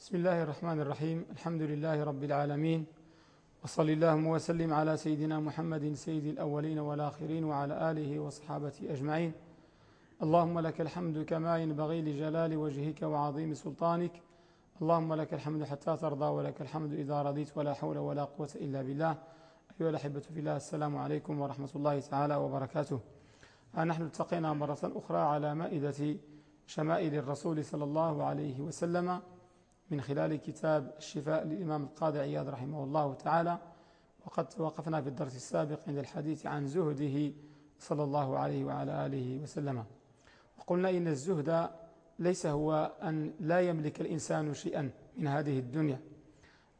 بسم الله الرحمن الرحيم الحمد لله رب العالمين وصل اللهم وسلم على سيدنا محمد سيد الأولين والآخرين وعلى آله وصحابته أجمعين اللهم لك الحمد كما ينبغي لجلال وجهك وعظيم سلطانك اللهم لك الحمد حتى ترضى ولك الحمد إذا رضيت ولا حول ولا قوة إلا بالله أيها الأحبة في الله السلام عليكم ورحمة الله تعالى وبركاته نحن التقينا مرة أخرى على مائدة شمائل الرسول صلى الله عليه وسلم من خلال كتاب الشفاء للإمام القاضي عياض رحمه الله تعالى وقد توقفنا في الدرس السابق عند الحديث عن زهده صلى الله عليه وعلى آله وسلم. وقلنا إن الزهد ليس هو أن لا يملك الإنسان شيئا من هذه الدنيا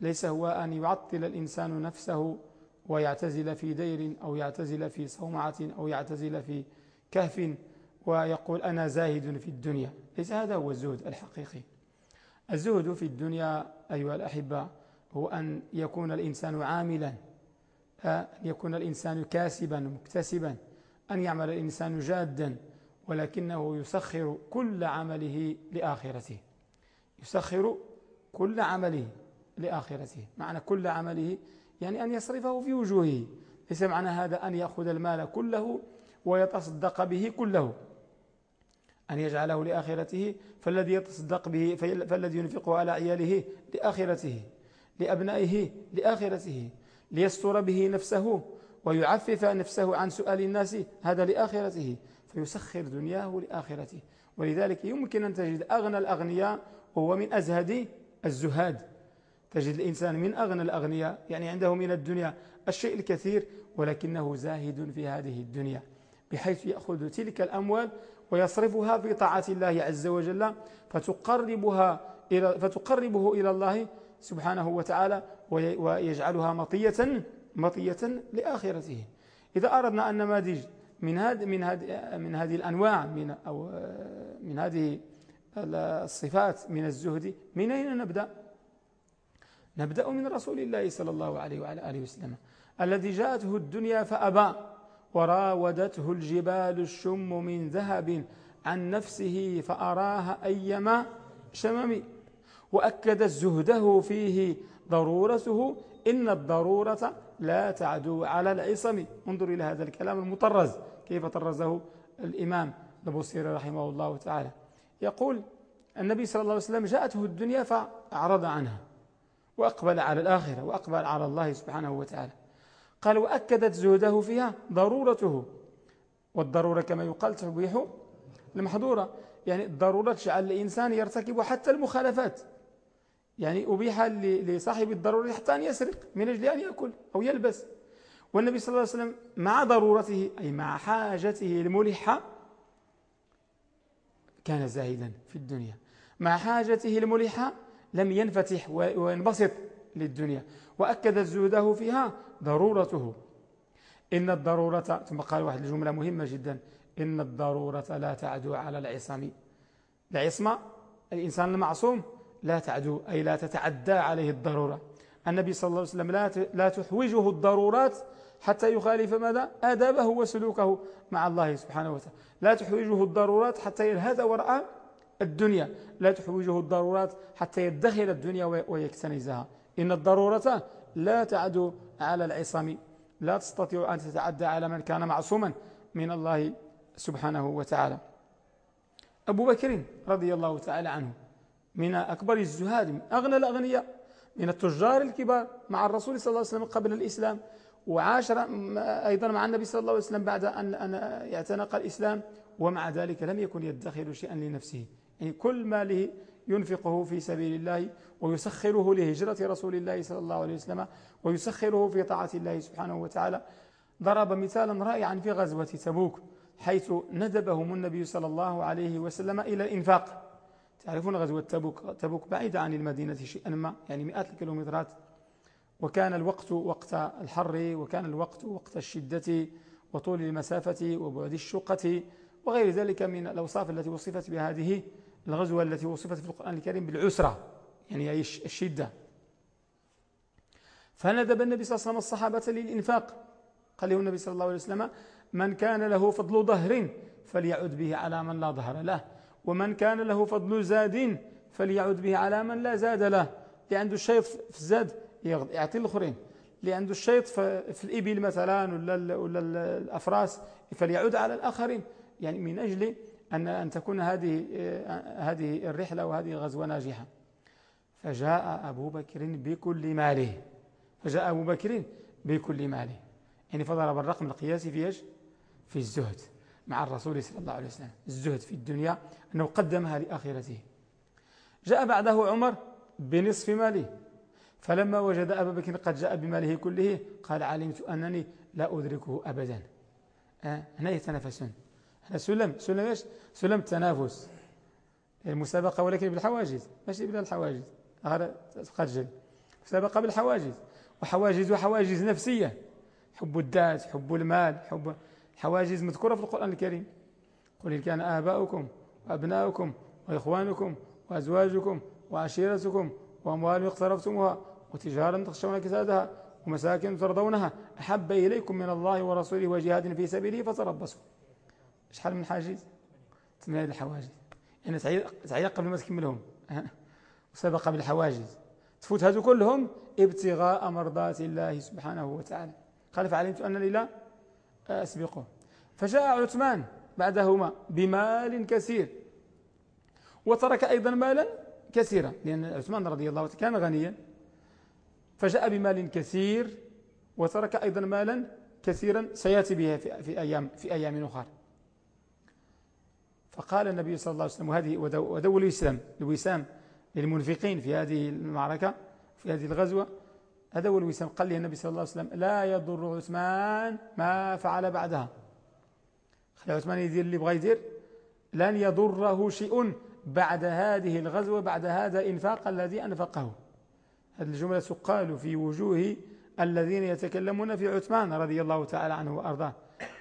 ليس هو أن يعطل الإنسان نفسه ويعتزل في دير أو يعتزل في صومعة أو يعتزل في كهف ويقول أنا زاهد في الدنيا. ليس هذا هو الزهد الحقيقي. الزهد في الدنيا أيها الأحبة هو أن يكون الإنسان عاملا أن يكون الإنسان كاسبا مكتسبا أن يعمل الإنسان جادا ولكنه يسخر كل عمله لآخرته. يسخر كل عمله لآخرته. معنى كل عمله يعني أن يصرفه في وجوهه. ليس معنى هذا أن يأخذ المال كله ويتصدق به كله. أن يجعله لآخرته فالذي يتصدق به فالذي ينفقه على عياله لآخرته لأبنائه لآخرته ليستر به نفسه ويعفف نفسه عن سؤال الناس هذا لآخرته فيسخر دنياه لآخرته. ولذلك يمكن أن تجد أغنى الأغنياء وهو من أزهد الزهاد. تجد الإنسان من أغنى الأغنياء يعني عنده من الدنيا الشيء الكثير ولكنه زاهد في هذه الدنيا بحيث يأخذ تلك الأموال ويصرفها في طاعة الله عز وجل فتقربها إلى فتقربه إلى الله سبحانه وتعالى ويجعلها مطية مطية لآخرته إذا أردنا أن نماذج من هذه من هذه من هذه الأنواع من أو من هذه الصفات من الزهد من أين نبدأ؟ نبدأ من رسول الله صلى الله عليه وعلى آله وسلم الذي جاءته الدنيا فأبى وراودته الجبال الشم من ذهب عن نفسه فأراها أيما شمم وأكد زهده فيه ضرورته إن الضرورة لا تعدو على العصم. انظر إلى هذا الكلام المطرز. كيف طرزه الإمام البصير رحمه الله تعالى. يقول النبي صلى الله عليه وسلم جاءته الدنيا فأعرض عنها وأقبل على الآخرة وأقبل على الله سبحانه وتعالى. قال وأكدت زهده فيها ضرورته. والضرورة كما يقال تبيح المحظورة. يعني الضرورة تجعل الإنسان يرتكب حتى المخالفات. يعني أبيح لصاحب الضرورة حتى أن يسرق من أجل أن يأكل أو يلبس. والنبي صلى الله عليه وسلم مع ضرورته أي مع حاجته الملحة كان زاهدا في الدنيا. مع حاجته الملحة لم ينفتح وينبسط للدنيا. وأكد زهده فيها ضرورته. إن الضرورة ثم قال واحد الجملة مهمة جدا. إن الضرورة لا تعدو على العصم. العصمة الإنسان المعصوم لا تعدو أي لا تتعدى عليه الضرورة. النبي صلى الله عليه وسلم لا لا تحوجه الضرورات حتى يخالف ماذا؟ آدابه وسلوكه مع الله سبحانه وتعالى. لا تحوجه الضرورات حتى يلهث وراء الدنيا. لا تحوجه الضرورات حتى يدخل الدنيا ويكتنزها. إن الضرورة لا تعدو على العصم لا تستطيع أن تتعدى على من كان معصوما من الله سبحانه وتعالى. أبو بكر رضي الله تعالى عنه من أكبر الزهاد من أغنى الأغنياء من التجار الكبار مع الرسول صلى الله عليه وسلم قبل الإسلام وعاشر أيضا مع النبي صلى الله عليه وسلم بعد أن يعتنق الإسلام. ومع ذلك لم يكن يدخر شيئا لنفسه. يعني كل ماله ينفقه في سبيل الله ويسخره لهجرة رسول الله صلى الله عليه وسلم ويسخره في طاعة الله سبحانه وتعالى ضرب مثالا رائعا في غزوة تبوك حيث ندبهم النبي صلى الله عليه وسلم إلى الإنفاق. تعرفون غزوة تبوك؟ تبوك بعيدة عن المدينة شيئا ما يعني مئات الكيلومترات. وكان الوقت وقت الحر وكان الوقت وقت الشدة وطول المسافة وبعد الشقة. وغير ذلك من الأوصاف التي وصفت بهذه الغزوة التي وصفت في القرآن الكريم بالعسرة يعني أي الشدة. فندب النبي صلى الله عليه وسلم الصحابة للإنفاق. قال له النبي صلى الله عليه وسلم من كان له فضل ظهر فليعد به على من لا ظهر له ومن كان له فضل زاد فليعود به على من لا زاد له اللي عنده الشيط في الزاد يعطي الآخرين اللي عنده الشيط في الإبل مثلا ولا, ولا الأفراس فليعود على الآخرين. يعني من أجل أن, أن تكون هذه هذه الرحلة وهذه الغزوة ناجحة. فجاء أبو بكر بكل ماله. فجاء أبو بكر بكل ماله. يعني فضرب الرقم القياسي في إيش؟ في الزهد مع الرسول صلى الله عليه وسلم. الزهد في الدنيا أنه قدمها لآخرته. جاء بعده عمر بنصف ماله. فلما وجد أبا بكر قد جاء بماله كله قال علمت أنني لا أدركه أبدا. آه هنا يتنافسون. هنا سلم سلم إيش؟ سلم التنافس. المسابقة ولكن بالحواجز ماشي بلا الحواجز. هذا قد مسابقة بالحواجز. وحواجز وحواجز نفسية. حب الذات حب المال حب حواجز مذكورة في القرآن الكريم. قل إن كان آباؤكم وأبناؤكم وإخوانكم وأزواجكم وعشيرتكم وأموال اقترفتموها وتجارة تخشون كسادها ومساكن ترضونها أحب إليكم من الله ورسوله وجهاد في سبيله فتربصوا. شحال من حاجز تسمى الحواجز يعني تعيق قبل ما تكملهم. وسبق بالحواجز تفوت هذو كلهم ابتغاء مرضات الله سبحانه وتعالى. قال فعلمت أنني لا أسبقه. فجاء عثمان بعدهما بمال كثير. وترك أيضا مالا كثيرا. لأن عثمان رضي الله عنه كان غنيا. فجاء بمال كثير. وترك أيضا مالا كثيرا. سيأتي بها في أيام في أيام أخرى. فقال النبي صلى الله عليه وسلم وهذه ودو الوسام الوسام للمنفقين في هذه المعركة في هذه الغزوة هذا هو الوسام. قال لي النبي صلى الله عليه وسلم لا يضر عثمان ما فعل بعدها. خلي عثمان يدير اللي بغى يدير. لن يضره شيء بعد هذه الغزوة بعد هذا إنفاق الذي أنفقه. هذه الجملة تقال في وجوه الذين يتكلمون في عثمان رضي الله تعالى عنه وأرضاه.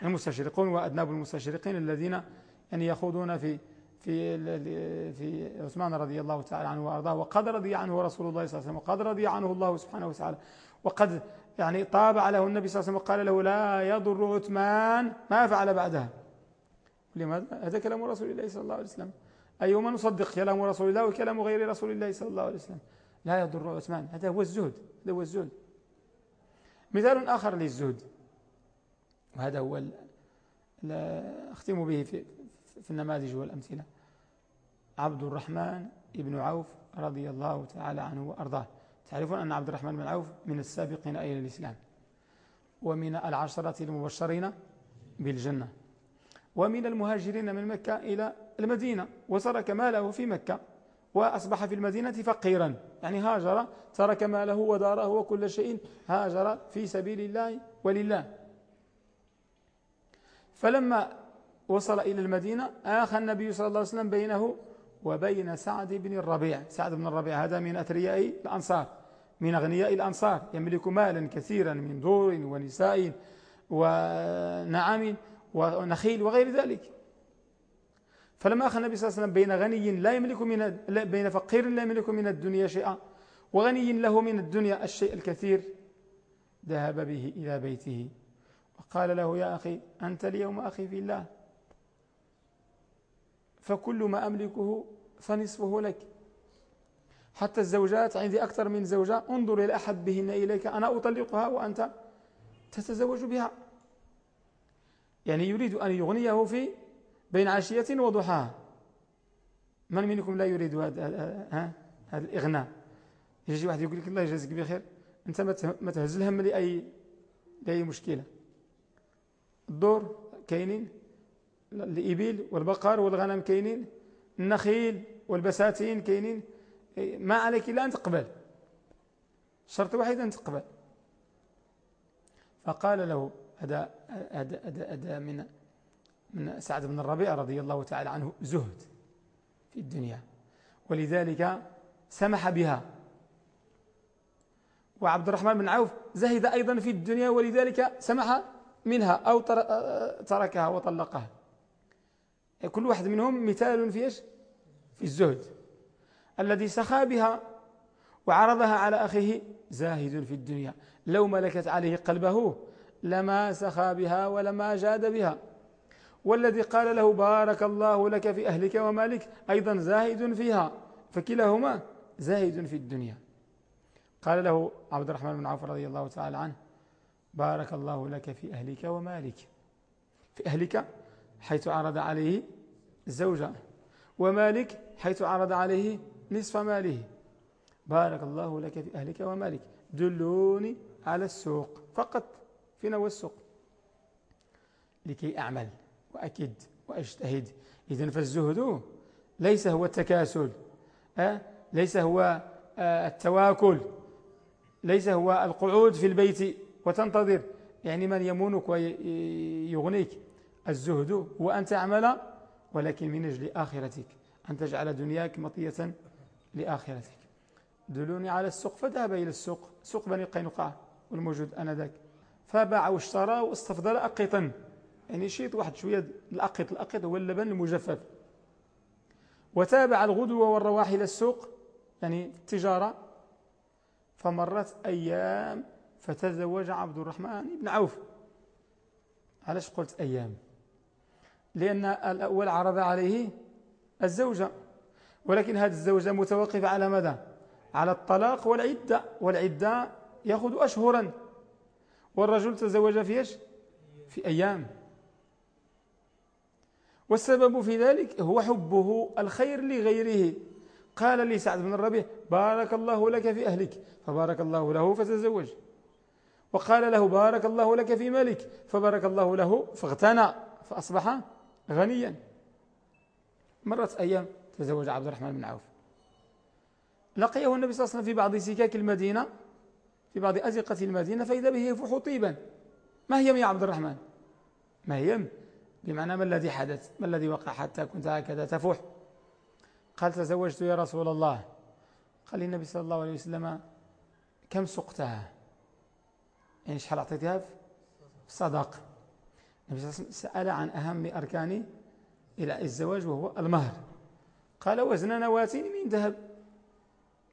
المستشرقون وأدناب المستشرقين الذين يعني يخوضون في في في عثمان رضي الله تعالى عنه وأرضاه. وقد رضي عنه رسول الله صلى الله عليه وسلم. وقد رضي عنه الله سبحانه وتعالى. وقد يعني طابع له النبي صلى الله عليه وسلم وقال له لا يضر عثمان ما فعل بعدها. لماذا؟ هذا كلام رسول الله صلى الله عليه وسلم. أيما نصدق كلام رسول الله وكلام غير رسول الله صلى الله عليه وسلم؟ لا يضر عثمان. هذا هو الزهد. هذا هو الزهد. مثال آخر للزهد. وهذا هو أختم به في في النماذج والأمثلة. عبد الرحمن بن عوف رضي الله تعالى عنه وأرضاه. تعرفون أن عبد الرحمن بن عوف من السابقين إلى الإسلام. ومن العشرة المبشرين بالجنة. ومن المهاجرين من مكة إلى المدينة. وترك ماله في مكة. وأصبح في المدينة فقيرا. يعني هاجر ترك ماله وداره وكل شيء هاجر في سبيل الله ولله. فلما وصل إلى المدينة آخى النبي صلى الله عليه وسلم بينه وبين سعد بن الربيع. سعد بن الربيع هذا من أثرياء الأنصار من أغنياء الأنصار يملك مالا كثيرا من دور ونساء ونعم ونخيل وغير ذلك. فلما أخذ النبي صلى الله عليه وسلم بين غني لا يملك من بين فقير لا يملك من الدنيا شيئا وغني له من الدنيا الشيء الكثير ذهب به إلى بيته وقال له يا أخي أنت اليوم أخي في الله. فكل ما أملكه فنصفه لك. حتى الزوجات عندي أكثر من زوجة انظر إلى أحبهن إليك أنا أطلقها وأنت تتزوج بها. يعني يريد أن يغنيه في بين عشية وضحاها. من منكم لا يريد هذا هذا الإغناء؟ يجي واحد يقول لك الله يجازيك بخير أنت ما تهز الهم لأي لأي مشكلة. الدور كاينين؟ الإبل والبقر والغنم كاينين النخيل والبساتين كاينين. ما عليك إلا أن تقبل. شرط واحد أن تقبل. فقال له هذا هذا من من سعد بن الربيع رضي الله تعالى عنه زهد في الدنيا. ولذلك سمح بها. وعبد الرحمن بن عوف زهد أيضا في الدنيا ولذلك سمح منها أو تركها وطلقها. كل واحد منهم مثال في إيش؟ في الزهد. الذي سخى بها وعرضها على أخيه زاهد في الدنيا. لو ملكت عليه قلبه لما سخى بها ولما جاد بها. والذي قال له بارك الله لك في أهلك ومالك أيضا زاهد فيها. فكلاهما زاهد في الدنيا. قال له عبد الرحمن بن عوف رضي الله تعالى عنه بارك الله لك في أهلك ومالك. في أهلك حيث عرض عليه الزوجة. ومالك حيث عرض عليه نصف ماله. بارك الله لك في أهلك ومالك. دلوني على السوق فقط فين هو السوق. لكي أعمل وأكد وأجتهد. إذن فالزهد ليس هو التكاسل أه؟ ليس هو آه، التواكل. ليس هو القعود في البيت وتنتظر. يعني من يمونك ويغنيك الزهد هو أن تعمل ولكن من أجل آخرتك أن تجعل دنياك مطية لآخرتك. دلوني على السوق فذهب إلى السوق. سوق بني قينقاع والموجود أنذاك. فباع واشترى واستفضل أقطا يعني شيط واحد شوية الأقط الأقط هو اللبن المجفف. وتابع الغدو والرواح إلى السوق يعني التجارة. فمرت أيام فتزوج عبد الرحمن بن عوف. علاش قلت أيام؟ لأن الأول عرض عليه الزوجة. ولكن هذه الزوجة متوقفة على ماذا؟ على الطلاق والعدة. والعدة يأخذ أشهرا. والرجل تزوج في إيش؟ في أيام. والسبب في ذلك هو حبه الخير لغيره. قال لي سعد بن الربيع بارك الله لك في أهلك فبارك الله له فتزوج. وقال له بارك الله لك في مالك فبارك الله له فاغتنى فأصبح غنيا. مرت أيام تزوج عبد الرحمن بن عوف. لقيه النبي صلى الله عليه وسلم في بعض سكاك المدينة في بعض أزقة المدينة فإذا به يفوح طيبا. ما هي يا عبد الرحمن؟ ما هي؟ بمعنى ما الذي حدث؟ ما الذي وقع حتى كنت هكذا تفوح؟ قال تزوجت يا رسول الله. قال النبي صلى الله عليه وسلم كم سقتها؟ يعني شحال أعطيتها في الصدق النبي صلى الله عليه وسلم سأل عن أهم أركان الزواج وهو المهر. قال وزن نواة من ذهب.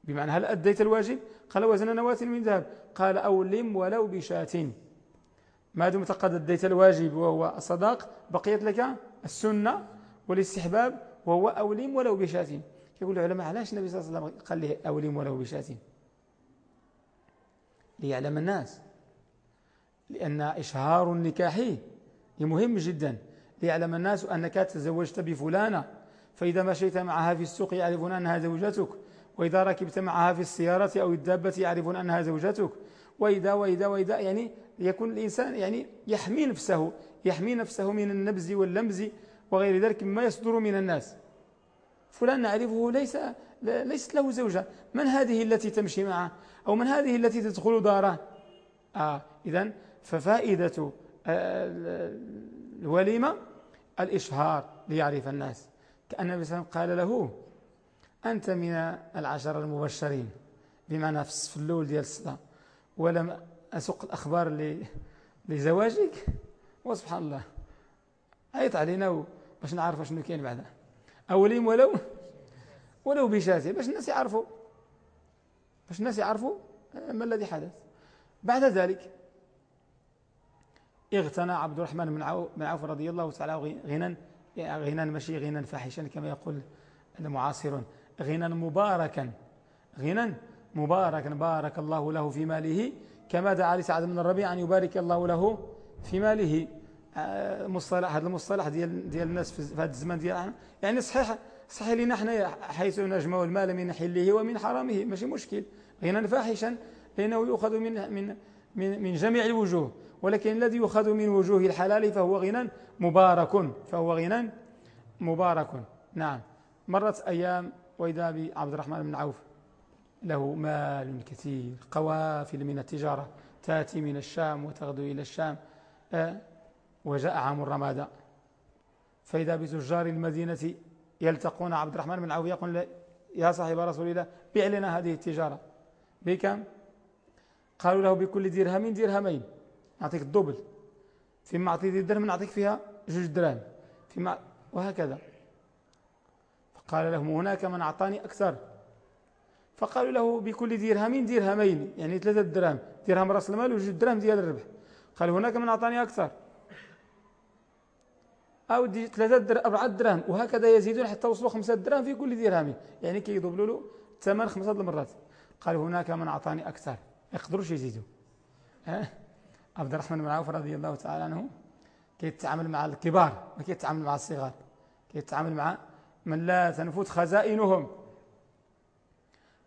بمعنى هل أديت الواجب؟ قال وزن نواة من ذهب. قال أولم ولو بشاة. ما دمت قد أديت الواجب وهو الصداق؟ بقيت لك السنة والاستحباب وهو أولم ولو بشاة. يقول العلماء علاش النبي صلى الله عليه وسلم قال له أولم ولو بشاة؟ ليعلم الناس. لأن إشهار النكاح مهم جدا ليعلم الناس أنك تزوجت بفلانة فإذا مشيت معها في السوق يعرفون أنها زوجتك وإذا ركبت معها في السيارة أو الدابة يعرفون أنها زوجتك. وإذا وإذا وإذا يعني يكون الإنسان يعني يحمي نفسه يحمي نفسه من النبز واللمز وغير ذلك مما يصدر من الناس. فلان نعرفه ليس ليست له زوجة. من هذه التي تمشي معه؟ أو من هذه التي تدخل داره؟ آه إذن ففائدة الوليمة الإشهار ليعرف الناس. كأن النبي صلى الله عليه وسلم قال له أنت من العشر المبشرين بمعنى في الصف الأول ديال الصلاة ولم أسوق الأخبار لزواجك؟ وسبحان الله. عيط علينا باش نعرف شنو كاين بعدا. أوليم ولو؟ ولو بشاتي. باش الناس يعرفوا. باش الناس يعرفوا ما الذي حدث. بعد ذلك اغتنى عبد الرحمن بن عوف رضي الله تعالى غنى غنى ماشي غنى فاحشا كما يقول المعاصرون. غنى مباركا غنى مباركا بارك الله له في ماله كما دعا لسعد بن الربيع أن يبارك الله له في ماله. آه، مصطلح هذا المصطلح ديال ديال الناس في هذا الزمان ديال يعني صحيح صحيح لنا حنا حيث نجمع المال من حله ومن حرامه ماشي مشكل. غنى فاحشا لأنه يؤخذ من من من, من جميع الوجوه ولكن الذي يؤخذ من وجوه الحلال فهو غنى مبارك فهو غنى مبارك. نعم. مرت أيام وإذا بعبد الرحمن بن عوف له مال كثير قوافل من التجارة تأتي من الشام وتغدو إلى الشام آه، وجاء عام الرمادة. فإذا بتجار المدينة يلتقون عبد الرحمن بن عوف يقول يا صاحب رسول الله بيع لنا هذه التجارة. بكم؟ قالوا له بكل درهم درهمين. نعطيك الدبل فيما أعطيك الدرهم نعطيك فيها جوج دراهم. فيما وهكذا. فقال لهم هناك من أعطاني أكثر. فقالوا له بكل درهم درهمين يعني ثلاثة دراهم. درهم رأس المال وجوج دراهم ديال الربح. قال هناك من أعطاني أكثر. أو ثلاثة درهم أربعة دراهم. وهكذا يزيدون حتى وصلوا خمسة دراهم في كل درهم. يعني كيضبلوا له ثمن خمسة المرات. قال هناك من أعطاني أكثر. يقدروش يزيدوا عبد الرحمن بن عوف رضي الله تعالى عنه كيتعامل مع الكبار ما كيتعامل مع الصغار. كيتعامل مع من لا تنفذ خزائنهم.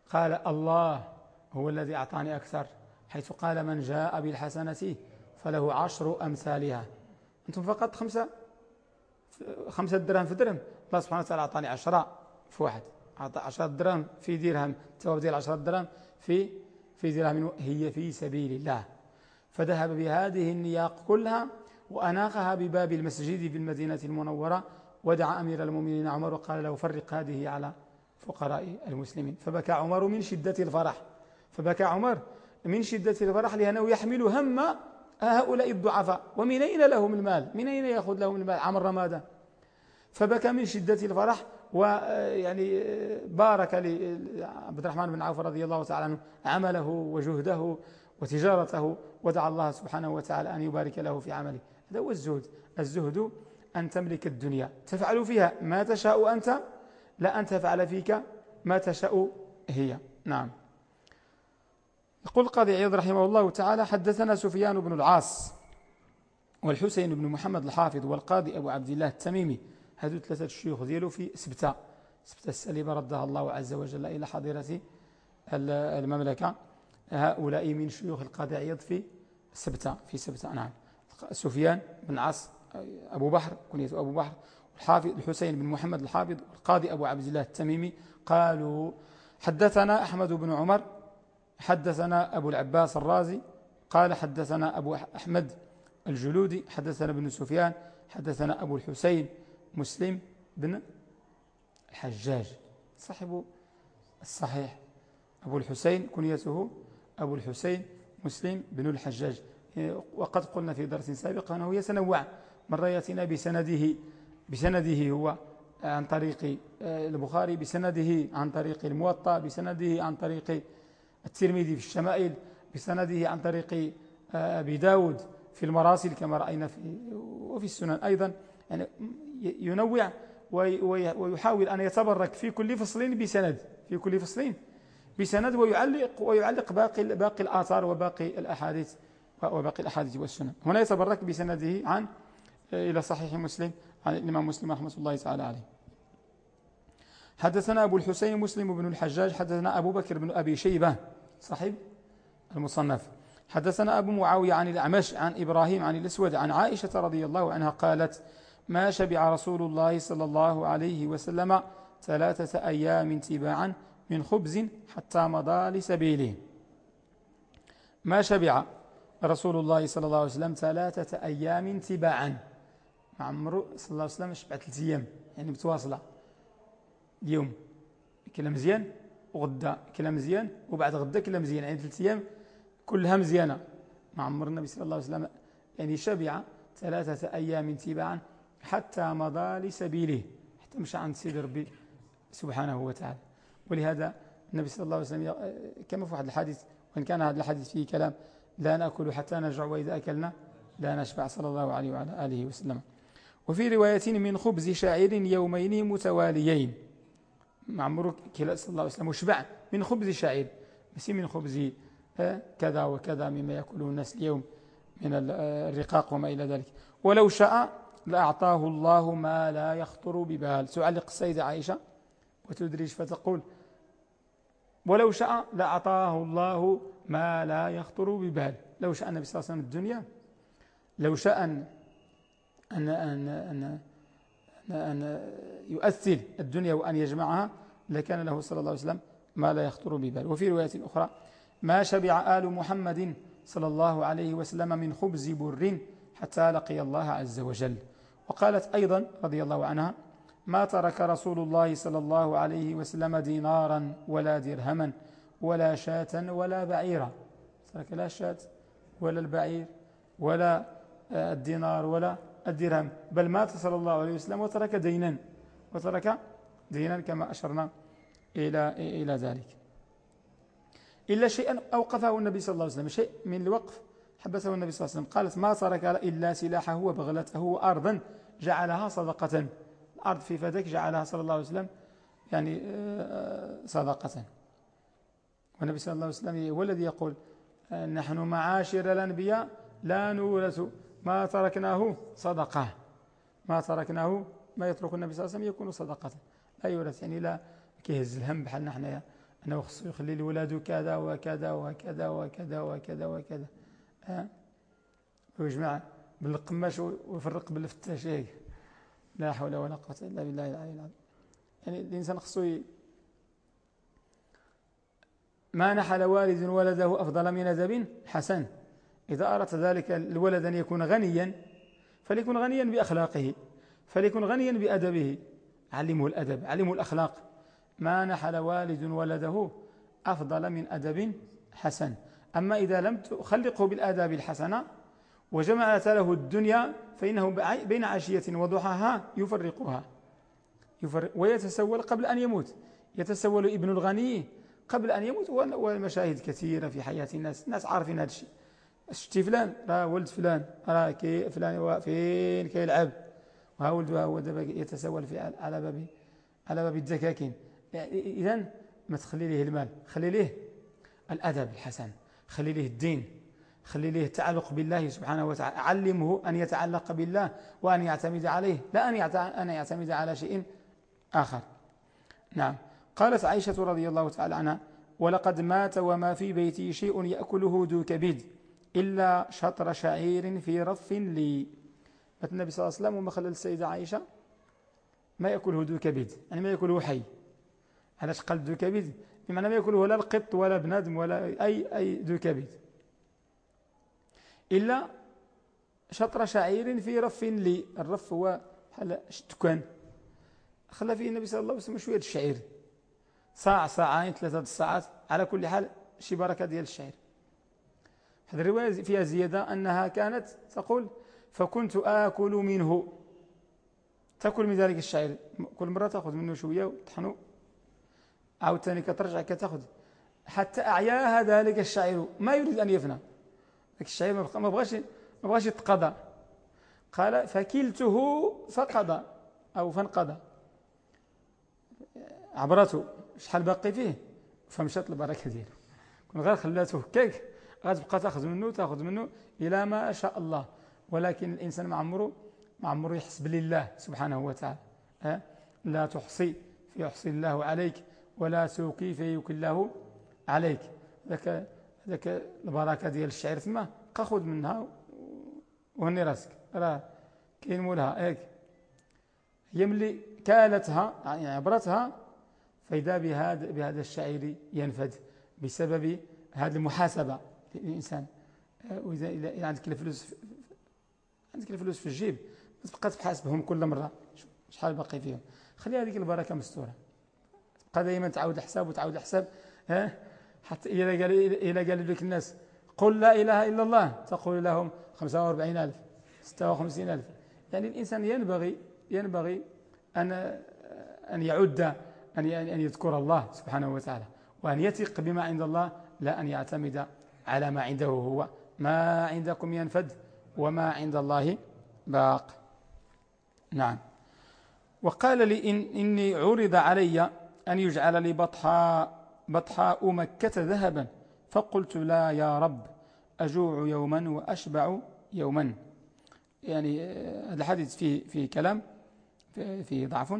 قال الله هو الذي أعطاني أكثر حيث قال من جاء بالحسنة فله عشر أمثالها. أنتم فقط خمسة؟ خمسة درهم في درهم. الله سبحانه وتعالى أعطاني عشرة في واحد. أعطى عشرة درهم في درهم. الثواب ديال عشرة درهم في في درهم هي في سبيل الله. فذهب بهذه النياق كلها وأناقها بباب المسجد في المدينة المنورة ودعا أمير المؤمنين عمر وقال له فرق هذه على فقراء المسلمين. فبكى عمر من شدة الفرح. فبكى عمر من شدة الفرح لأنه يحمل هم هؤلاء الضعفاء. ومن أين لهم المال؟ من أين يأخذ لهم المال؟ عام الرمادة فبكى من شدة الفرح ويعني بارك لعبد الرحمن بن عوف رضي الله تعالى عنه عمله وجهده وتجارته ودعا الله سبحانه وتعالى أن يبارك له في عمله. هذا هو الزهد. الزهد أن تملك الدنيا. تفعل فيها ما تشاء أنت لا أن تفعل فيك ما تشاء هي. نعم. يقول القاضي عياض رحمه الله تعالى حدثنا سفيان بن العاص والحسين بن محمد الحافظ والقاضي أبو عبد الله التميمي هذو ثلاثة الشيوخ ديالو في سبتة. سبتة السليمة ردها الله عز وجل إلى حضيرة المملكة. هؤلاء من شيوخ القاضي عياض في سبتة في سبتة نعم. سفيان بن عاص أبو بحر كنية أبو بحر الحافظ الحسين بن محمد الحافظ القاضي أبو عبد الله التميمي. قالوا حدثنا أحمد بن عمر حدثنا أبو العباس الرازي قال حدثنا أبو أحمد الجلودي حدثنا ابن سفيان حدثنا أبو الحسين مسلم بن الحجاج. صاحب الصحيح. أبو الحسين كنيته أبو الحسين مسلم بن الحجاج. وقد قلنا في درس سابق أنه يتنوع مرة يأتينا بسنده بسنده هو عن طريق البخاري بسنده عن طريق الموطأ بسنده عن طريق الترمذي في الشمائل بسنده عن طريق آه، أبي داود في المراسل كما رأينا في وفي السنن أيضا. يعني ينوع ويحاول أن يتبرك في كل فصل بسند في كل فصل بسند ويعلق ويعلق باقي باقي الآثار وباقي الأحاديث وباقي الأحاديث والسنن. هنا يتبرك بسنده عن إلى صحيح مسلم عن الإمام مسلم رحمة الله تعالى عليه. حدثنا أبو الحسين مسلم بن الحجاج حدثنا أبو بكر بن أبي شيبة صاحب المصنف. حدثنا أبو معاوية عن الأعمش عن إبراهيم عن الأسود عن عائشة رضي الله عنها قالت ما شبع رسول الله صلى الله عليه وسلم ثلاثة أيام تباعا من خبز حتى مضى لسبيله. ما شبع رسول الله صلى الله عليه وسلم ثلاثة أيام تباعا؟ مع عمرو صلى الله عليه وسلم شبع ثلاثة أيام يعني متواصلة. اليوم كلا مزيان وغدا كلا مزيان وبعد غدا كلا مزيان يعني ثلاث أيام كلها مزيانة. مع عمر النبي صلى الله عليه وسلم يعني شبع ثلاثة أيام تباعا حتى مضى لسبيله. حتى مشى عند سيد ربي سبحانه وتعالى. ولهذا النبي صلى الله عليه وسلم كما في واحد الحديث وإن كان هذا الحديث فيه كلام لا نأكل حتى نرجع وإذا أكلنا لا نشبع صلى الله عليه وعلى آله وسلم. وفي رواية من خبز شاعر يومين متواليين. معمر كلا صلى الله عليه وسلم وشبع من خبز شعير. بس من خبز آه، كذا وكذا مما يأكله الناس اليوم من آه، الرقاق وما إلى ذلك. ولو شاء لأعطاه الله ما لا يخطر ببال. تعلق السيدة عائشة وتدرج فتقول؟ ولو شاء لأعطاه الله ما لا يخطر ببال. لو شاء النبي صلى الله عليه وسلم الدنيا لو شاء أن, أن, أن, أن أن يؤثر الدنيا وأن يجمعها لكان له صلى الله عليه وسلم ما لا يخطر ببال. وفي رواية أخرى ما شبع آل محمد صلى الله عليه وسلم من خبز بر حتى لقي الله عز وجل. وقالت أيضا رضي الله عنها ما ترك رسول الله صلى الله عليه وسلم دينارا ولا درهما ولا شاة ولا بعيرا. ترك لا شاة ولا البعير ولا الدينار ولا الدرهم بل مات صلى الله عليه وسلم وترك دينا وترك دينا كما أشرنا إلى, إلى ذلك. إلا شيئا أوقفه النبي صلى الله عليه وسلم شيء من الوقف حبسه النبي صلى الله عليه وسلم قالت ما ترك إلا سلاحه وبغلته وأرضا جعلها صدقة. الأرض في فدك جعلها صلى الله عليه وسلم يعني آه، صدقة. والنبي صلى الله عليه وسلم هو الذي يقول آه، نحن معاشر الأنبياء لا نورث ما تركناه صدقة. ما تركناه ما يترك النبي صلى الله عليه وسلم يكون صدقة. لا يورث يعني لا كيهز الهم بحال نحن أنه يخلي لولادو كذا وكذا وكذا وكذا وكذا وكذا. ها؟ ويجمع بالقماش ويفرق بالفتاش لا حول ولا قوة إلا بالله العلي العظيم. يعني الإنسان خصو ما نحل والد ولده أفضل من أدب حسن. إذا أردت ذلك الولد أن يكون غنيا فليكن غنيا بأخلاقه فليكن غنيا بأدبه. علمه الأدب علمه الأخلاق. ما نحل والد ولده أفضل من أدب حسن. أما إذا لم تخلقه بالآداب الحسنة وجمعت له الدنيا فإنه بين عشية وضحاها يفرقها. يفرق ويتسول قبل أن يموت. يتسول ابن الغني قبل أن يموت والمشاهد كثيرة في حياة الناس. الناس عارفين هذا الشيء. شتي فلان راه ولد فلان راه كي فلان فين كيلعب؟ وها ولده هو دابا يتسول في على باب على باب الدكاكين. يعني اذا ما تخلي ليه المال؟ خلي ليه الأدب الحسن. خلي ليه الدين. خلي ليه التعلق بالله سبحانه وتعالى. علمه أن يتعلق بالله وأن يعتمد عليه لا أن يعتمد على شيء آخر. نعم. قالت عائشة رضي الله تعالى عنها ولقد مات وما في بيتي شيء يأكله ذو كبد إلا شطر شعير في رف لي. مات النبي صلى الله عليه وسلم وما خلى السيدة عائشة ما يأكله ذو كبد يعني ما يأكله حي. علاش قال ذو كبد؟ بمعنى ما يأكله لا القط ولا بنادم ولا أي, أي ذو كبد. إلا شطر شعير في رف لي. الرف هو بحال دكان خلى فيه النبي صلى الله عليه وسلم شوية الشعير. ساعة ساعتين ثلاثة ساعات على كل حال شي بركة ديال الشعير. هذه الرواية فيها زيادة أنها كانت تقول فكنت آكل منه. تأكل من ذلك الشعير. كل مرة تأخذ منه شوية وتحنو. عاود ثاني كترجع كتأخذ. حتى أعياها ذلك الشعير. ما يريد أن يفنى. الشعير ما بغاش ما بغاش يتقضى. قال فكلته فقضى أو فانقضى. عبرته. شحال باقي فيه؟ فمشات البركة ديالو. كون غير خلاته هكاك غتبقى تأخذ منه تاخذ منه إلى ما شاء الله. ولكن الإنسان ما عمره ما عمره يحسب لله سبحانه وتعالى. أه؟ لا تحصي فيحصي الله عليك ولا سوقي فيوكي الله عليك. ذاك ذاك البركة ديال الشعير ثم خذ منها وهني راسك. راه كاين مولها. هيك. هي ملي كالتها يعني عبرتها فإذا بهذا بهذا الشعير ينفد بسبب هذه المحاسبة للإنسان. وإذا عندك الفلوس عندك الفلوس في الجيب تبقى تحاسبهم كل مرة. شحال باقي فيهم؟ خلي هذيك البركة مستورة. تبقى دائما تعاود حساب وتعاود حساب. ها؟ حتى إذا قال إذا قال لك الناس قل لا إله إلا الله تقول لهم 45 ألف 56 ألف. يعني الإنسان ينبغي ينبغي أن أن يعد أن أن يذكر الله سبحانه وتعالى وأن يثق بما عند الله لا أن يعتمد على ما عنده هو. ما عندكم ينفد وما عند الله باق. نعم. وقال لي إن إني عرض علي أن يجعل لي بطحاء. بطحاء مكة ذهبا. فقلت لا يا رب أجوع يوما وأشبع يوما. يعني هذا الحديث فيه, فيه كلام فيه ضعف.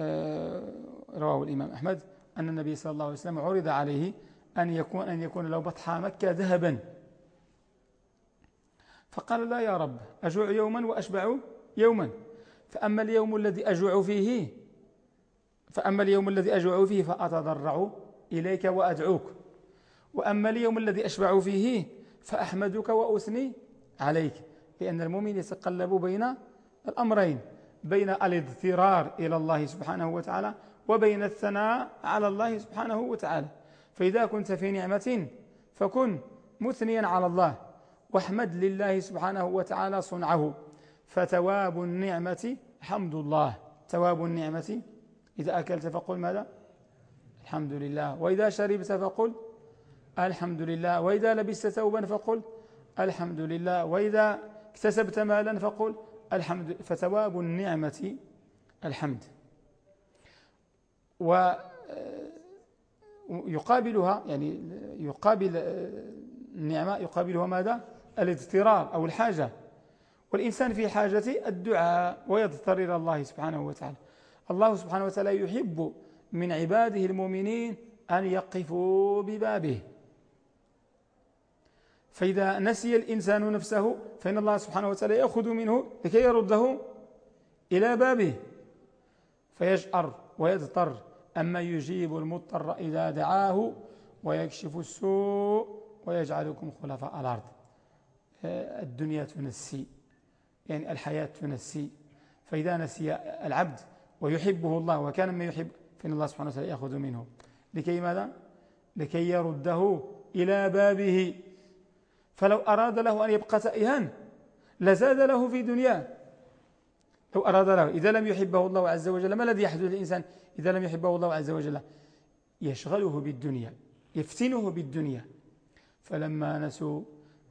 آه، رواه الإمام أحمد أن النبي صلى الله عليه وسلم عرض عليه أن يكون, أن يكون له بطحى مكة ذهبا. فقال لا يا رب أجوع يوما وأشبع يوما. فأما اليوم الذي أجوع فيه فأما اليوم الذي أجوع فيه فأتضرع إليك وأدعوك. وأما اليوم الذي أشبع فيه فأحمدك وأثني عليك لأن المؤمن يتقلب بين الأمرين بين الاضطرار إلى الله سبحانه وتعالى وبين الثناء على الله سبحانه وتعالى. فإذا كنت في نعمة فكن مثنيا على الله واحمد لله سبحانه وتعالى صنعه. فتواب النعمة حمد الله تواب النعمة إذا أكلت فقل ماذا؟ الحمد لله وإذا شربت فقل الحمد لله وإذا لبست ثوبا فقل الحمد لله وإذا اكتسبت مالا فقل الحمد فتواب النعمة الحمد. ويقابلها يعني يقابل النعمة يقابلها ماذا؟ الاضطرار أو الحاجة. والإنسان في حاجة الدعاء ويضطر إلى الله سبحانه وتعالى. الله سبحانه وتعالى يحب من عباده المؤمنين أن يقفوا ببابه. فإذا نسي الإنسان نفسه فإن الله سبحانه وتعالى يأخذ منه لكي يرده إلى بابه. فيجأر ويضطر. أما يجيب المضطر إذا دعاه ويكشف السوء ويجعلكم خلفاء الأرض. الدنيا تنسي. يعني الحياة تنسي. فإذا نسي العبد ويحبه الله وكان ما يحب فإن الله سبحانه وتعالى يأخذ منه. لكي ماذا؟ لكي يرده إلى بابه. فلو أراد له أن يبقى تائها لزاد له في دنياه لو أراد له. إذا لم يحبه الله عز وجل ما الذي يحدث للإنسان إذا لم يحبه الله عز وجل؟ يشغله بالدنيا يفتنه بالدنيا. فلما نسوا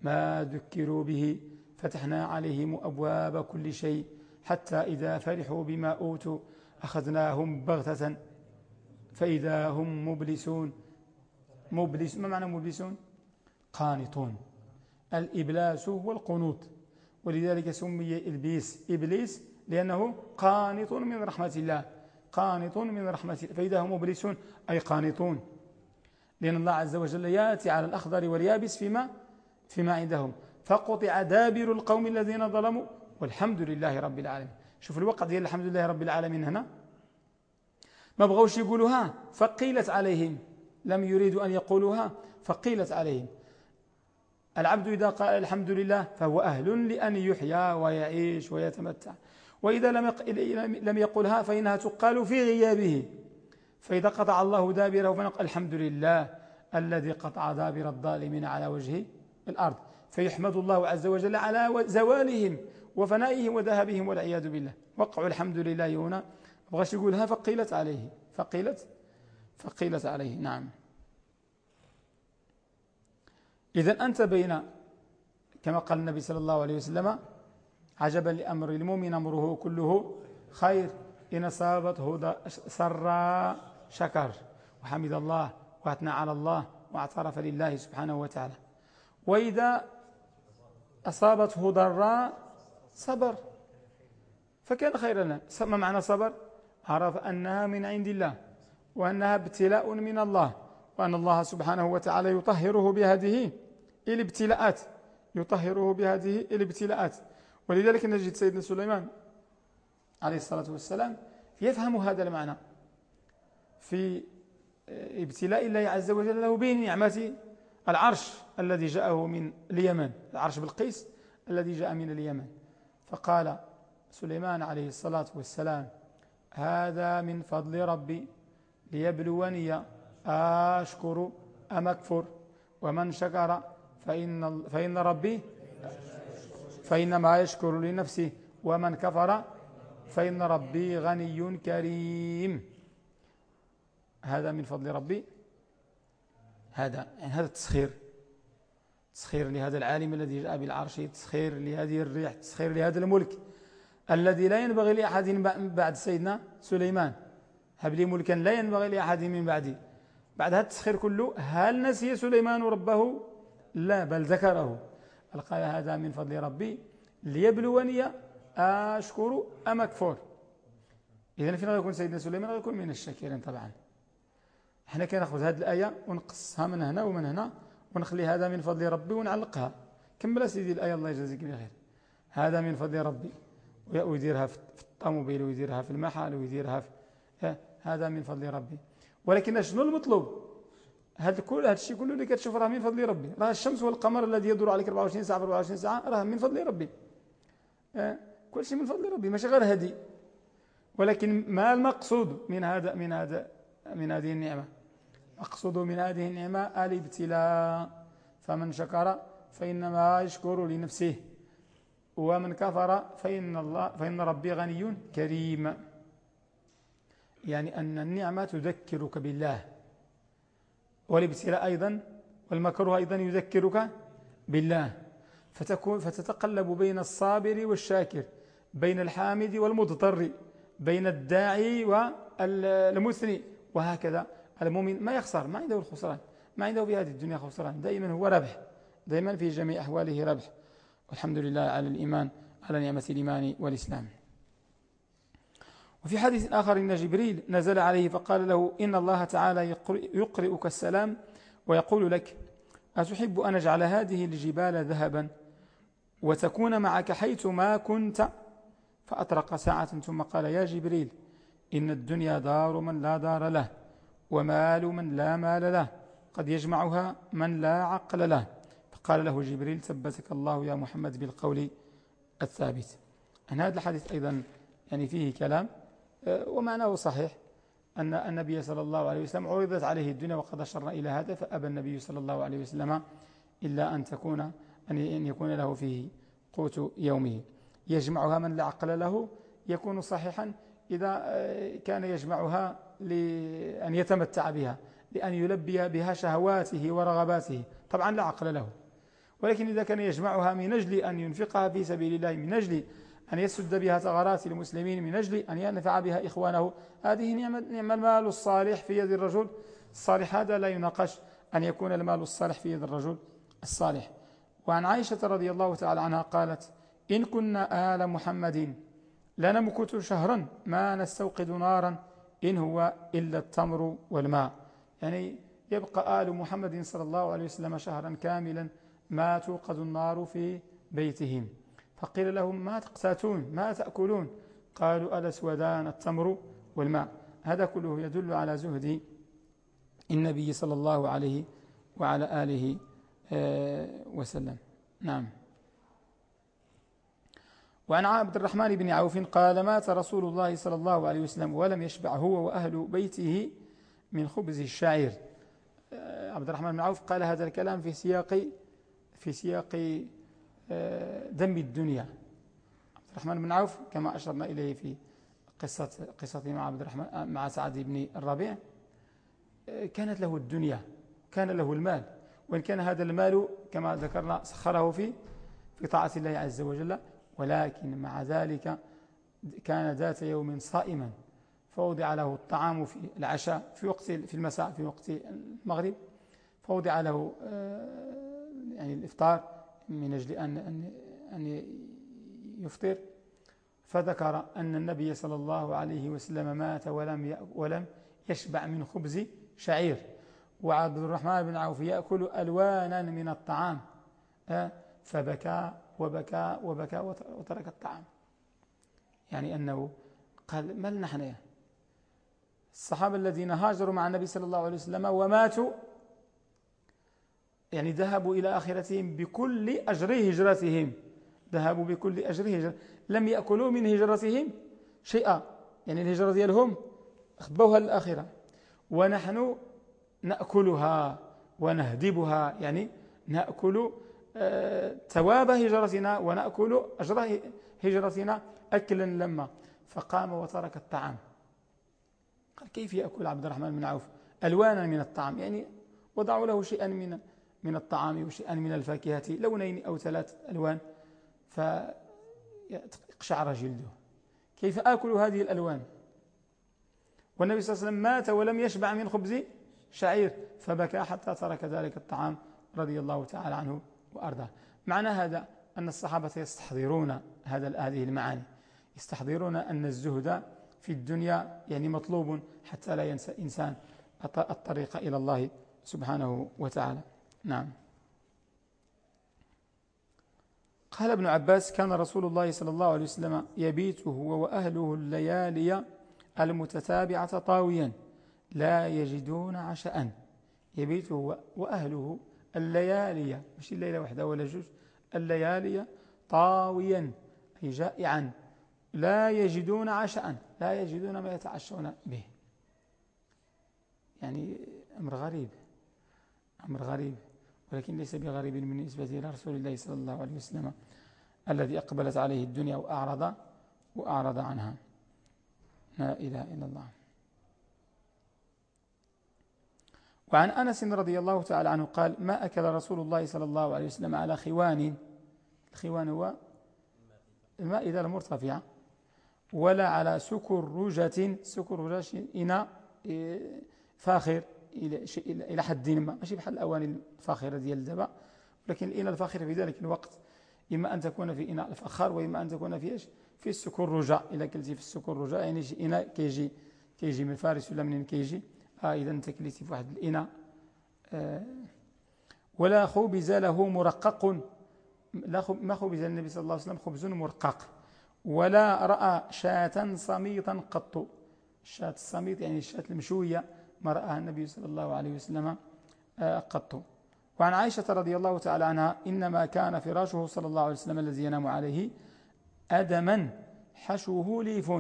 ما ذكروا به فتحنا عليهم أبواب كل شيء حتى إذا فرحوا بما أوتوا أخذناهم بغتة. فإذا هم مبلسون مبلس ما معنى مبلسون؟ قانطون الإبلاس هو القنوط ولذلك سمي إبليس إبليس لأنه قانط من رحمة الله قانط من رحمة الله. فإذا هم مبلسون أي قانطون لأن الله عز وجل يأتي على الأخضر واليابس فيما, فيما عندهم. فقطع دابر القوم الذين ظلموا والحمد لله رب العالمين. شوف الوقت ديال الحمد لله رب العالمين هنا. ما بغوش يقولوها فقيلت عليهم. لم يريدوا أن يقولوها فقيلت عليهم. العبد إذا قال الحمد لله فهو أهل لأن يحيا ويعيش ويتمتع. وإذا لم لم يقلها فإنها تقال في غيابه. فإذا قطع الله دابره فنقول الحمد لله الذي قطع دابر الظالمين على وجه الأرض. فيحمد الله عز وجل على زوالهم وفنائهم وذهبهم والعياذ بالله. وقعوا الحمد لله هنا بغاش يقولها فقيلت عليه. فقيلت؟ فقيلت عليه نعم. إذا أنت بين كما قال النبي صلى الله عليه وسلم عجبا لأمر المؤمن أمره كله خير. إن أصابته سرا شكر. وحمد الله وأثنى على الله واعترف لله سبحانه وتعالى. وإذا أصابته ضراء صبر. فكان خيرا ما معنى صبر؟ عرف أنها من عند الله وأنها ابتلاء من الله وأن الله سبحانه وتعالى يطهره بهذه الابتلاءات يطهره بهذه الابتلاءات. ولذلك نجد سيدنا سليمان عليه الصلاة والسلام يفهم هذا المعنى في ابتلاء الله عز وجل له بنعمة العرش الذي جاءه من اليمن العرش بالقيس الذي جاء من اليمن. فقال سليمان عليه الصلاة والسلام هذا من فضل ربي ليبلوني أشكر أم أكفر ومن شكر فإن, فإن ربي فإنما يشكر لنفسه ومن كفر فإن ربي غني كريم. هذا من فضل ربي. هذا يعني هذا التسخير. تسخير لهذا العالم الذي جاء بالعرش تسخير لهذه الريح تسخير لهذا الملك. الذي لا ينبغي لأحد بعد سيدنا سليمان. هب لي ملكا لا ينبغي لأحد من بعدي. بعد هذا التسخير كله هل نسي سليمان ربه؟ لا بل ذكره. قال هذا من فضل ربي. ليبلوني أشكر أم أكفر. إذا فينا يكون سيدنا سليمان يكون من الشاكرين طبعا. إحنا كنأخذ هذه الآية ونقصها من هنا ومن هنا ونخلي هذا من فضل ربي ونعلقها. كمل سيدي الآية الله يجازيك بخير. هذا من فضل ربي. ويديرها في الطوموبيل ويديرها في المحل ويديرها في هذا من فضل ربي. ولكن شنو المطلوب؟ هذا كل هذا الشيء كله اللي كتشوف راه من فضل ربي. راه الشمس والقمر الذي يدور عليك 24 ساعة في 24 ساعة راه من فضل ربي. كل شيء من فضل ربي ماشي غير هدي ولكن ما المقصود من هذا من هذا من هذه النعمة؟ مقصود من هذه النعمة الابتلاء. فمن شكر فإنما يشكر لنفسه. ومن كفر فإن, الله فإن ربي غني كريم. يعني أن النعمة تذكرك بالله. والابتلاء أيضا والمكروه أيضا يذكرك بالله. فتكون فتتقلب بين الصابر والشاكر بين الحامد والمضطر بين الداعي والمثني. وهكذا المؤمن ما يخسر ما عنده الخسران ما عنده في هذه الدنيا خسران. دائما هو ربح دائما في جميع أحواله ربح. والحمد لله على الإيمان على نعمة الإيمان والإسلام. وفي حديث آخر إن جبريل نزل عليه فقال له إن الله تعالى يقرئك السلام ويقول لك أتحب أن أجعل هذه الجبال ذهبا وتكون معك حيث ما كنت؟ فأطرق ساعة ثم قال يا جبريل إن الدنيا دار من لا دار له ومال من لا مال له قد يجمعها من لا عقل له. فقال له جبريل ثبتك الله يا محمد بالقول الثابت. أن هذا الحديث أيضا يعني فيه كلام آه، ومعناه صحيح. أن النبي صلى الله عليه وسلم عرضت عليه الدنيا وقد أشرنا إلى هذا فأبى النبي صلى الله عليه وسلم إلا أن تكون أن يكون له فيه قوت يومه. يجمعها من لا عقل له يكون صحيحا. إذا آه، كان يجمعها لأن يتمتع بها لأن يلبي بها شهواته ورغباته طبعا لا عقل له. ولكن إذا كان يجمعها من أجل أن ينفقها في سبيل الله من أجل أن يسد بها ثغرات المسلمين من أجل أن ينفع بها إخوانه هذه نعم, نعم المال الصالح في يد الرجل الصالح. هذا لا يناقش أن يكون المال الصالح في يد الرجل الصالح. وعن عائشة رضي الله تعالى عنها قالت إن كنا آل محمد لنمكت شهرا ما نستوقد نارا إن هو إلا التمر والماء. يعني يبقى آل محمد صلى الله عليه وسلم شهرا كاملا ما توقد النار في بيتهم. فقيل لهم ما تقتاتون ما تأكلون؟ قالوا الأسودان التمر والماء. هذا كله يدل على زهد النبي صلى الله عليه وعلى آله آه، وسلم. نعم. وعن عبد الرحمن بن عوف قال مات رسول الله صلى الله عليه وسلم ولم يشبع هو وأهل بيته من خبز الشعير. آه، عبد الرحمن بن عوف قال هذا الكلام في سياق في سياق آه، ذنب الدنيا. عبد الرحمن بن عوف كما أشرنا إليه في قصة قصته مع عبد الرحمن مع سعد بن الربيع. آه، كانت له الدنيا كان له المال. وإن كان هذا المال كما ذكرنا سخره في في طاعة الله عز وجل ولكن مع ذلك كان ذات يوم صائما فوضع له الطعام في العشاء في وقت في المساء في وقت المغرب فوضع له آه، يعني الإفطار من أجل أن, أن, أن يفطر. فذكر أن النبي صلى الله عليه وسلم مات ولم ولم يشبع من خبز شعير. وعبد الرحمن بن عوف يأكل ألوانا من الطعام آه، فبكى وبكى وبكى وترك الطعام. يعني أنه قال ما لنا الصحابة الذين هاجروا مع النبي صلى الله عليه وسلم وماتوا يعني ذهبوا إلى آخرتهم بكل أجر هجرتهم. ذهبوا بكل أجر هجرة لم يأكلوا من هجرتهم شيئا. يعني الهجرة ديالهم خبوها للآخرة. ونحن نأكلها ونهدبها. يعني نأكل آه، ثواب هجرتنا ونأكل أجر هجرتنا أكلا لما. فقام وترك الطعام. قال كيف يأكل عبد الرحمن بن عوف؟ ألوانا من الطعام. يعني وضعوا له شيئا من من الطعام وشيئا من الفاكهة لونين أو ثلاث ألوان فيقشعر جلده. كيف آكل هذه الألوان؟ والنبي صلى الله عليه وسلم مات ولم يشبع من خبز شعير فبكى حتى ترك ذلك الطعام رضي الله تعالى عنه وأرضاه. معنى هذا أن الصحابة يستحضرون هذا هذه المعاني. يستحضرون أن الزهد في الدنيا يعني مطلوب حتى لا ينسى إنسان الطريق إلى الله سبحانه وتعالى. نعم. قال ابن عباس كان رسول الله صلى الله عليه وسلم يبيت هو وأهله الليالي المتتابعة طاويا لا يجدون عشاء. يبيت هو وأهله الليالي مش الليلة واحدة ولا جوج الليالي طاويا أي جائعا. لا يجدون عشاء لا يجدون ما يتعشون به. يعني أمر غريب أمر غريب. ولكن ليس بغريب بالنسبة إلى رسول الله صلى الله عليه وسلم الذي أقبلت عليه الدنيا وأعرض وأعرض عنها. لا إله إلا الله. وعن أنس رضي الله تعالى عنه قال ما أكل رسول الله صلى الله عليه وسلم على خوان؟ الخوان هو المائدة المرتفعة. ولا على سكرجة سكرجة إناء إيه، فاخر. إلى إلى حد ما. ماشي بحال الأواني الفاخرة ديال دابا. ولكن الإناء الفاخرة في ذلك الوقت إما أن تكون في إناء الفخار وإما أن تكون في إيش؟ في السكرجة إذا كلتي في السكرجة يعني شي إناء كيجي كيجي من فارس ولا منين كيجي. آه إذا أنت كليتي في واحد الإناء آه ولا خبز له مرقق. لا ما خبز؟ النبي صلى الله عليه وسلم خبز مرقق. ولا رأى شاة صميتا قط. الشاة الصميت يعني الشاة المشوية. ما رآها النبي صلى الله عليه وسلم آه، قط. وعن عائشة رضي الله تعالى عنها إنما كان فراشه صلى الله عليه وسلم الذي ينام عليه أدما حشوه ليف.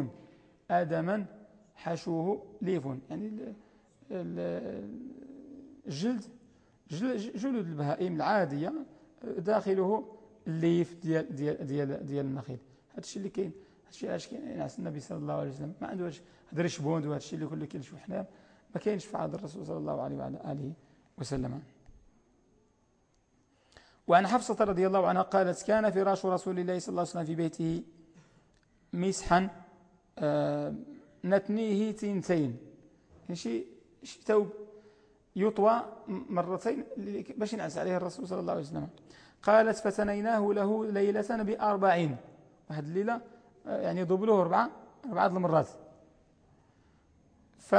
أدما حشوه ليف. يعني الجلد جلد البهائم العادية داخله الليف ديال, ديال, ديال, ديال النخيل. هذا الشيء اللي كاين هذا الشيء علاش كاين النبي صلى الله عليه وسلم ما عنده هذا رشبوند وهذا الشيء اللي كله كنشوف حنا. ما كاينش في عهد الرسول صلى الله عليه وعلى آله وسلم. وعن حفصة رضي الله عنها قالت كان فراش رسول الله صلى الله عليه وسلم في بيته مسحا آه نتنيه تنتين. شيء شي ثوب يطوى مرتين باش ينعس عليه الرسول صلى الله عليه وسلم. قالت فتنيناه له ليلة بأربعين. واحد الليلة آه، يعني ضبلوه أربعة أربعة المرات. ف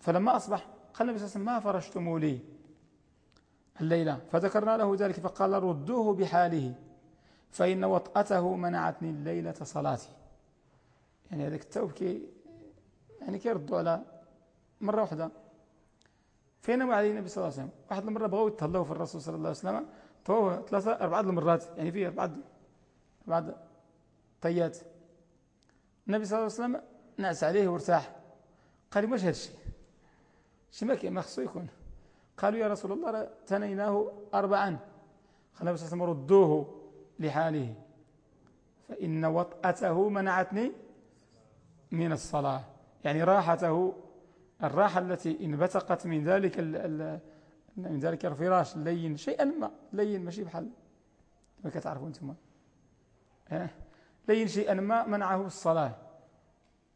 فلما أصبح قال النبي صلى الله عليه وسلم ما فرشتم لي الليلة؟ فذكرنا له ذلك فقال ردوه بحاله فإن وطأته منعتني الليلة صلاتي. يعني هذاك التوب كي يعني كيردوا على مرة واحدة. فين عليه النبي صلى الله عليه وسلم؟ واحد المرة بغاو يتهلاو في الرسول صلى الله عليه وسلم طوه ثلاثة أربعة المرات يعني فيه أربعة أربعة طيات. النبي صلى الله عليه وسلم نعس عليه وارتاح. قال لي واش هذا الشيء خصو يكون. قالوا يا رسول الله تنيناه أربعا. قال النبي صلى الله عليه وسلم ردوه لحاله. فإن وطأته منعتني من الصلاة. يعني راحته الراحة التي انبتقت من ذلك من ذلك الفراش. اللين شيئا ما. لين ماشي بحال. ما كتعرفوا أنتم. لين شيئا ما منعه الصلاة.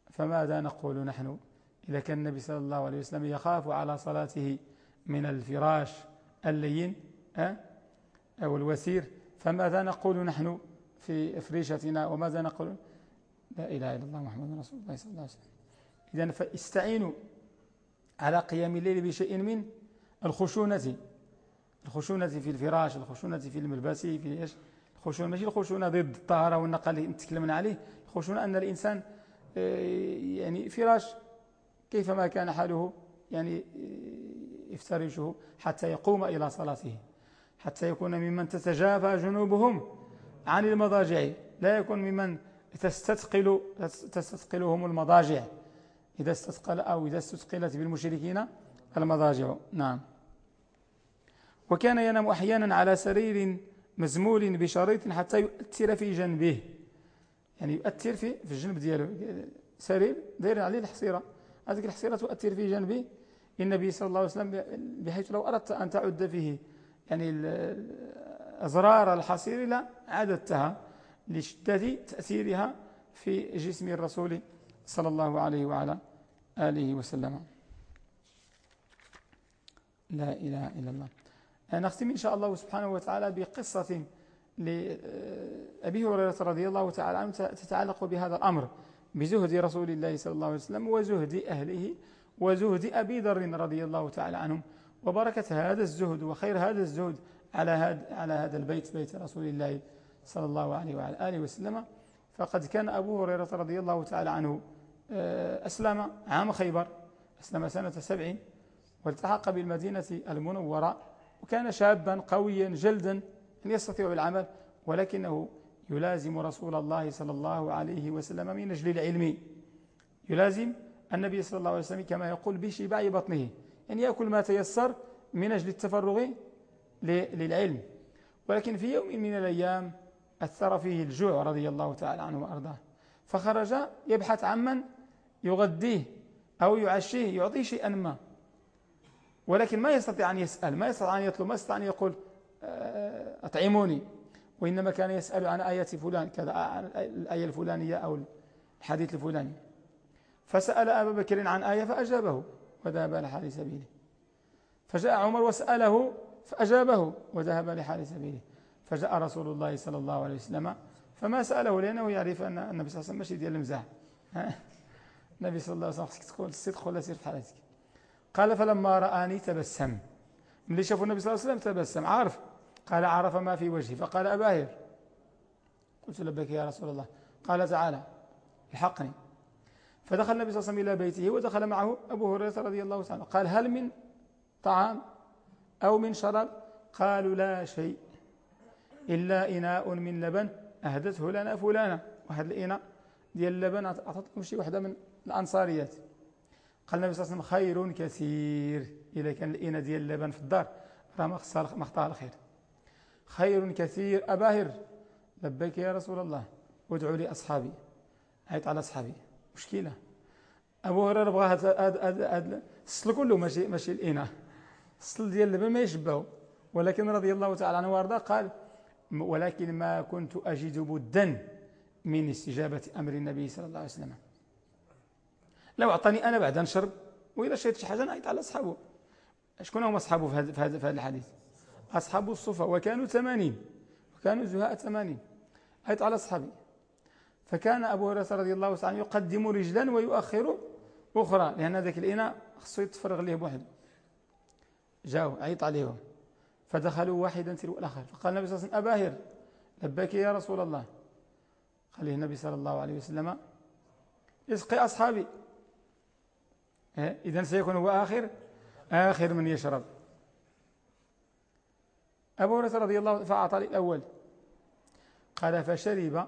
فماذا نقول نحن؟ إذا كان النبي صلى الله عليه وسلم يخاف على صلاته من الفراش اللين أه؟ أو الوسير فماذا نقول نحن في فريشتنا؟ وماذا نقول؟ لا إله إلا الله محمد رسول الله صلى الله عليه وسلم. إذن فاستعينوا على قيام الليل بشيء من الخشونة. الخشونة في الفراش الخشونة في الملبس في إيش؟ الخشونة ماشي الخشونة ضد الطهارة والنقل اللي تكلمنا عليه. الخشونة أن الإنسان آه، يعني فراش كيفما كان حاله يعني يفترشه حتى يقوم إلى صلاته حتى يكون ممن تتجافى جنوبهم عن المضاجع. لا يكون ممن تستثقل تستثقلهم المضاجع. إذا استثقل أو إذا استثقلت بالمشركين المضاجع. نعم. وكان ينام أحيانا على سرير مزمول بشريط حتى يؤثر في جنبه. يعني يؤثر في الجنب دياله سرير داير عليه الحصيرة. هذه الحصيرة تؤثر في جنبه النبي صلى الله عليه وسلم بحيث لو أردت أن تعد فيه يعني أزرار الحصير لا عددتها لشدة تأثيرها في جسم الرسول صلى الله عليه وعلى آله وسلم. لا إله إلا الله. نختم إن شاء الله سبحانه وتعالى بقصة لأبي هريرة رضي الله تعالى عنه تتعلق بهذا الأمر. بزهد رسول الله صلى الله عليه وسلم وزهد أهله وزهد أبي ذر رضي الله تعالى عنهم. وبركة هذا الزهد وخير هذا الزهد على هذا على هذا البيت بيت رسول الله صلى الله عليه وعلى آله وسلم. فقد كان أبو هريرة رضي الله تعالى عنه آه، أسلم عام خيبر أسلم سنة سبع والتحق بالمدينة المنورة وكان شابا قويا جلدا يستطيع العمل ولكنه يلازم رسول الله صلى الله عليه وسلم من أجل العلم. يلازم النبي صلى الله عليه وسلم كما يقول بشباع بطنه. يعني يأكل ما تيسر من أجل التفرغ للعلم. ولكن في يوم من الأيام أثر فيه الجوع رضي الله تعالى عنه وأرضاه. فخرج يبحث عن من يغديه أو يعشيه يعطيه شيئا ما. ولكن ما يستطيع أن يسأل ما يستطيع أن يطلب ما يستطيع أن يقول آه، أطعموني. وإنما كان يسأل عن آية فلان كذا عن الآية الفلانية أو الحديث الفلاني. فسأل أبا بكر عن آية فأجابه وذهب لحال سبيله. فجاء عمر وسأله فأجابه وذهب لحال سبيله. فجاء رسول الله صلى الله عليه وسلم فما سأله لأنه يعرف أن النبي صلى الله عليه وسلم ماشي ديال المزاح. النبي صلى الله عليه وسلم تقول الصدق ولا سير في حالتك قال فلما رآني تبسم. ملي شافوا النبي صلى الله عليه وسلم تبسم عارف؟ قال عرف ما في وجهي فقال أباهر. قلت لبيك يا رسول الله. قال تعالى الحقني. فدخل النبي صلى الله عليه وسلم إلى بيته ودخل معه أبو هريرة رضي الله عنه. قال هل من طعام أو من شراب؟ قالوا لا شيء إلا إناء من لبن. أهدته لنا فلانة. واحد الإناء ديال اللبن أعطتكم شي واحدة من الأنصاريات. قال النبي صلى الله عليه وسلم خير كثير. إذا كان الإناء ديال اللبن في الدار. راه ما خطأ الخير. خير كثير. أباهر لبيك يا رسول الله. وادعوا لي أصحابي. عيط على أصحابي. مشكلة. أبو هريرة بغى هذا السل كله ماشي ماشي الإناء. السل ديال اللبن ما يشبهه ولكن رضي الله تعالى عنه وأرضاه قال ولكن ما كنت أجد بدا من استجابة أمر النبي صلى الله عليه وسلم. لو أعطاني أنا بعد نشرب وإذا شريت شي حاجة نعيط على أصحابه. شكون هم أصحابه في هذا, الحديث؟ أصحاب الصفة وكانوا ثمانين وكانوا زهاء ثمانين عيط على أصحابي. فكان أبو هريرة رضي الله عنه يقدم رجلا ويؤخر أخرى لأن ذاك الإناء خصو يتفرغ ليه بوحده. جاءوا عيط عليهم. فدخلوا واحدا تلو الآخر. فقال النبي صلى الله عليه وسلم أباهر لباك يا رسول الله. قال له النبي صلى الله عليه وسلم اسقي أصحابي. إيه؟ إذن سيكون هو آخر آخر من يشرب. أبو هريرة رضي الله فأعطى الأول قال فشرب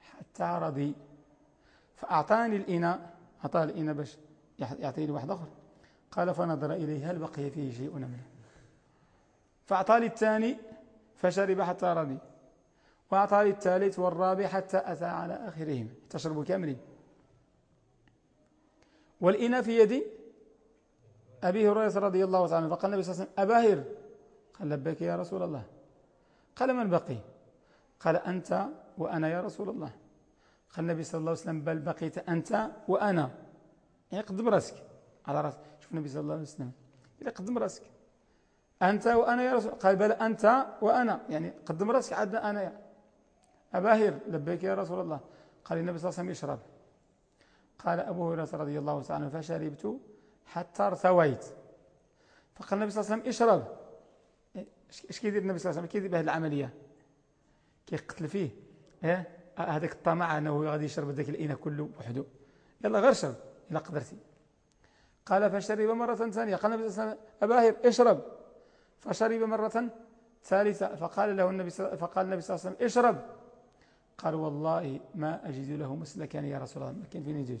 حتى رضي. فأعطاني الإناء. أعطاه الإناء باش يعطيني واحد آخر. قال فنظر إليه هل بقي فيه شيء منه فأعطى لي الثاني فشرب حتى رضي. وأعطى الثالث والرابع حتى أتى على آخرهم. تشرب كاملين والإناء في يدي أبي هريرة رضي الله عنه. فقال النبي صلى الله عليه وسلم أباهر. قال لبيك يا رسول الله. قال من بقي؟ قال أنت وأنا يا رسول الله. قال النبي صلى الله عليه وسلم بل بقيت أنت وأنا. يعني قدم راسك على رأسك. شوف النبي صلى الله عليه وسلم. إذا قدم راسك أنت وأنا يا رسول قال بل أنت وأنا. يعني قدم راسك عدنا أنا يا أباهر لبيك يا رسول الله. قال النبي صلى الله عليه وسلم اشرب. قال أبو هريرة رضي الله عنه فشربت حتى ارتويت. فقال النبي صلى الله عليه وسلم اشرب. إيش كيدير النبي صلى الله عليه وسلم؟ كيدير بهذه العملية؟ كيقتل فيه آه هذاك الطمع أنه غادي يشرب ذاك الإناء كله وحده. يلا غير شرب إلا قدرتي. قال فشرب مرة ثانية. قال النبي صلى الله عليه وسلم أباهر اشرب. فشرب مرة ثالثة. فقال له النبي فقال النبي صلى الله عليه وسلم اشرب. قال والله ما أجد له مسلكا يا رسول الله. ما كان فيني جوج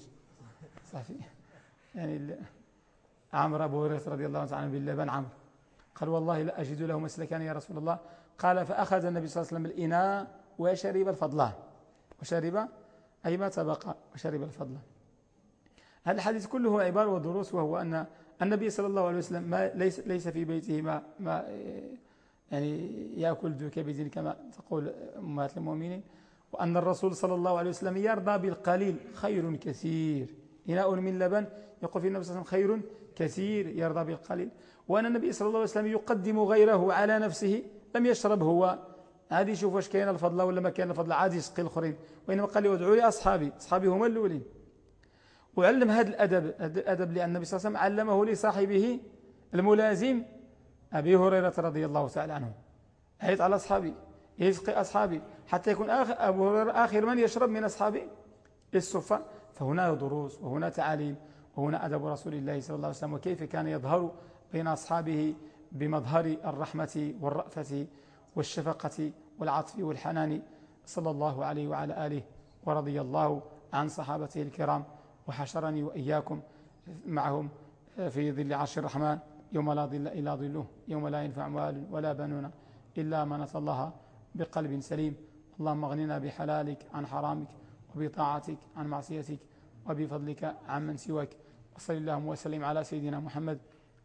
صافي. يعني عمرو أبو هريرة رضي الله عنه باللبن عمرو. قال والله لا أجد له مسلكا يا رسول الله. قال فأخذ النبي صلى الله عليه وسلم الإناء وشرب الفضل وشرب أي ما تبقى وشرب الفضل هذا الحديث كله عبارة ودروس وهو أن النبي صلى الله عليه وسلم ما ليس, ليس في بيته ما, ما يعني يأكل ذو كبد كما تقول أمهات المؤمنين. وأن الرسول صلى الله عليه وسلم يرضى بالقليل خير كثير. إناء من لبن يقول في النبي صلى الله عليه وسلم خير كثير يرضى بالقليل. وأن النبي صلى الله عليه وسلم يقدم غيره على نفسه لم يشرب هو. عادي يشوف واش كاين الفضل ولا ما كاين الفضل. عادي يسقي الأخرين. وإنما قال لي ادعوا لي أصحابي. أصحابي هما الأولين. وعلم هذا الأدب هذا الأدب لأن النبي صلى الله عليه وسلم علمه لصاحبه الملازم أبي هريرة رضي الله تعالى عنه. عيط على أصحابي. يسقي أصحابي. حتى يكون آخر أبو هريرة آخر من يشرب من أصحابي الصفة. فهنا دروس وهنا تعاليم وهنا أدب رسول الله صلى الله عليه وسلم. وكيف كان يظهر بين أصحابه بمظهر الرحمة والرأفة والشفقة والعطف والحنان صلى الله عليه وعلى آله ورضي الله عن صحابته الكرام وحشرني وإياكم معهم في ظل عرش الرحمن يوم لا ظل إلا ظله يوم لا ينفع مال ولا بنون إلا من أتى الله بقلب سليم. اللهم اغننا بحلالك عن حرامك وبطاعتك عن معصيتك وبفضلك عن من سواك. وصل اللهم وسلم على سيدنا محمد